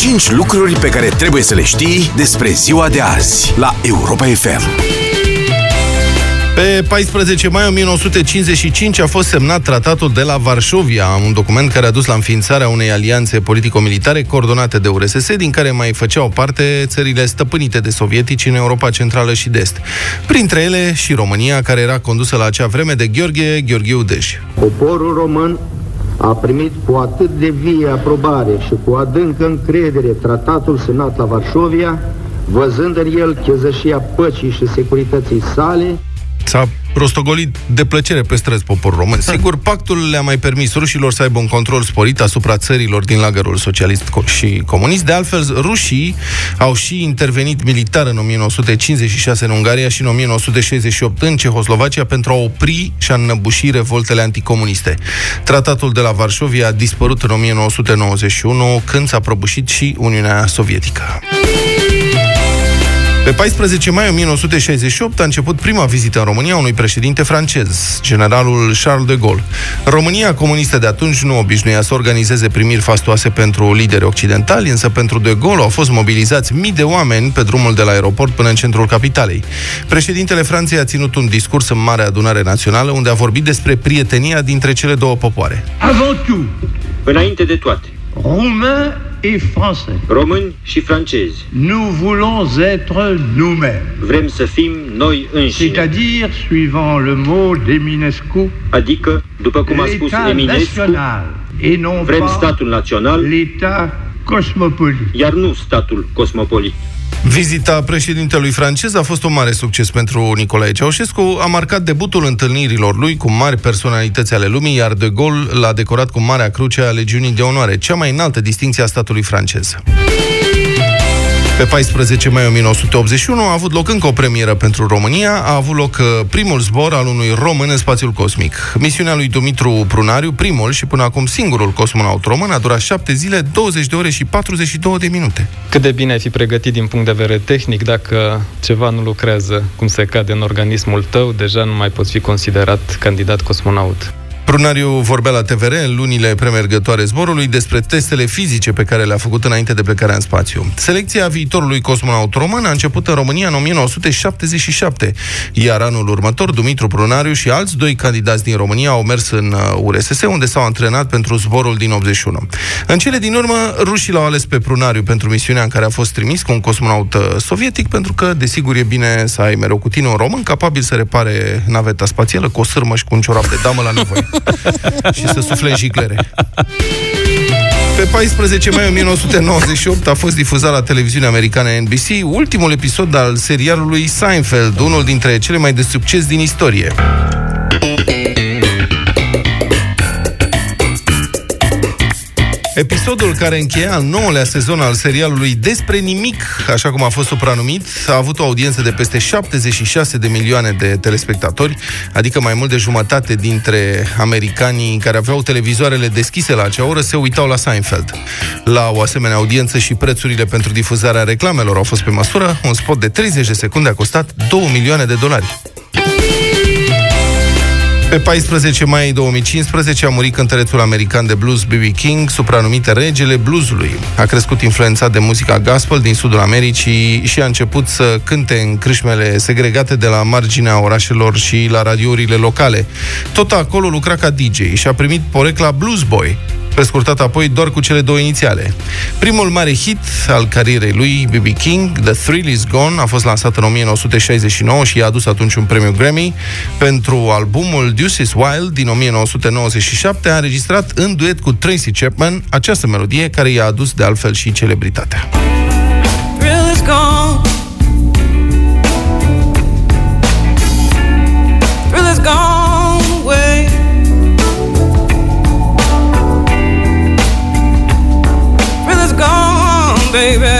5 lucruri pe care trebuie să le știi despre ziua de azi la Europa FM. Pe 14 mai 1955 a fost semnat tratatul de la Varșovia, un document care a dus la înființarea unei alianțe politico-militare coordonate de URSS, din care mai făceau parte țările stăpânite de sovietici în Europa Centrală și de Est. Printre ele și România, care era condusă la acea vreme de Gheorghe Gheorghiu Dej. Poporul român a primit cu atât de vie aprobare și cu adâncă încredere tratatul semnat la Varșovia, văzând în el chezășia păcii și securității sale, S-a rostogolit de plăcere pe străzi poporul român. Sigur, pactul le-a mai permis rușilor să aibă un control sporit asupra țărilor din lagărul socialist și comunist. De altfel, rușii au și intervenit militar în 1956 în Ungaria și în 1968 în Cehoslovacia pentru a opri și a înnăbuși revoltele anticomuniste. Tratatul de la Varșovia a dispărut în 1991 când s-a prăbușit și Uniunea Sovietică. Pe 14 mai 1968 a început prima vizită în România unui președinte francez, generalul Charles de Gaulle. România comunistă de atunci nu obișnuia să organizeze primiri fastoase pentru lideri occidentali, însă pentru de Gaulle au fost mobilizați mii de oameni pe drumul de la aeroport până în centrul capitalei. Președintele Franței a ținut un discurs în Marea Adunare Națională unde a vorbit despre prietenia dintre cele două popoare. Avant tout, Înainte de toate, Roumains et Français, români și francezi, nous voulons être nous-mêmes. vrem să fim noi înșine, C'est-à-dire, suivant le mot d'Eminescu, adică, după cum a spus l'État Eminescu, national et non vrem pas statul național, l'État cosmopolite. iar nu statul cosmopolit. Vizita președintelui francez a fost un mare succes pentru Nicolae Ceaușescu. A marcat debutul întâlnirilor lui cu mari personalități ale lumii, iar de Gaulle l-a decorat cu Marea Cruce a Legiunii de Onoare, cea mai înaltă distinție a statului francez. Pe 14 mai 1981 a avut loc încă o premieră pentru România. A avut loc uh, primul zbor al unui român în spațiul cosmic. Misiunea lui Dumitru Prunariu, primul și până acum singurul cosmonaut român, a durat 7 zile, 20 de ore și 42 de minute. Cât de bine ai fi pregătit din punct de vedere tehnic dacă ceva nu lucrează cum se cade în organismul tău, deja nu mai poți fi considerat candidat cosmonaut. Prunariu vorbea la TVR în lunile premergătoare zborului despre testele fizice pe care le-a făcut înainte de plecarea în spațiu. Selecția viitorului cosmonaut român a început în România în 1977, iar anul următor Dumitru Prunariu și alți doi candidați din România au mers în URSS, unde s-au antrenat pentru zborul din 81. În cele din urmă, rușii l-au ales pe Prunariu pentru misiunea în care a fost trimis cu un cosmonaut uh, sovietic, pentru că, desigur, e bine să ai mereu cu tine un român capabil să repare naveta spațială cu o sârmă și cu un ciorap de damă la nevoie. și să sufle în jiclere. Pe 14 mai 1998 a fost difuzat la televiziunea americană NBC ultimul episod al serialului Seinfeld, unul dintre cele mai de succes din istorie. Episodul care încheia al nouălea sezon al serialului Despre nimic, așa cum a fost supranumit, a avut o audiență de peste 76 de milioane de telespectatori, adică mai mult de jumătate dintre americanii care aveau televizoarele deschise la acea oră se uitau la Seinfeld. La o asemenea audiență și prețurile pentru difuzarea reclamelor au fost pe măsură, un spot de 30 de secunde a costat 2 milioane de dolari. Pe 14 mai 2015 a murit cântărețul american de blues B.B. King, supranumit Regele Bluesului. A crescut influențat de muzica gospel din sudul Americii și a început să cânte în crâșmele segregate de la marginea orașelor și la radiourile locale. Tot acolo lucra ca DJ și a primit porecla Blues Boy, prescurtat apoi doar cu cele două inițiale. Primul mare hit al carierei lui, B.B. King, The Thrill Is Gone, a fost lansat în 1969 și i-a adus atunci un premiu Grammy. Pentru albumul Deuce is Wild din 1997 a înregistrat în duet cu Tracy Chapman această melodie care i-a adus de altfel și celebritatea. thrill is gone. Baby.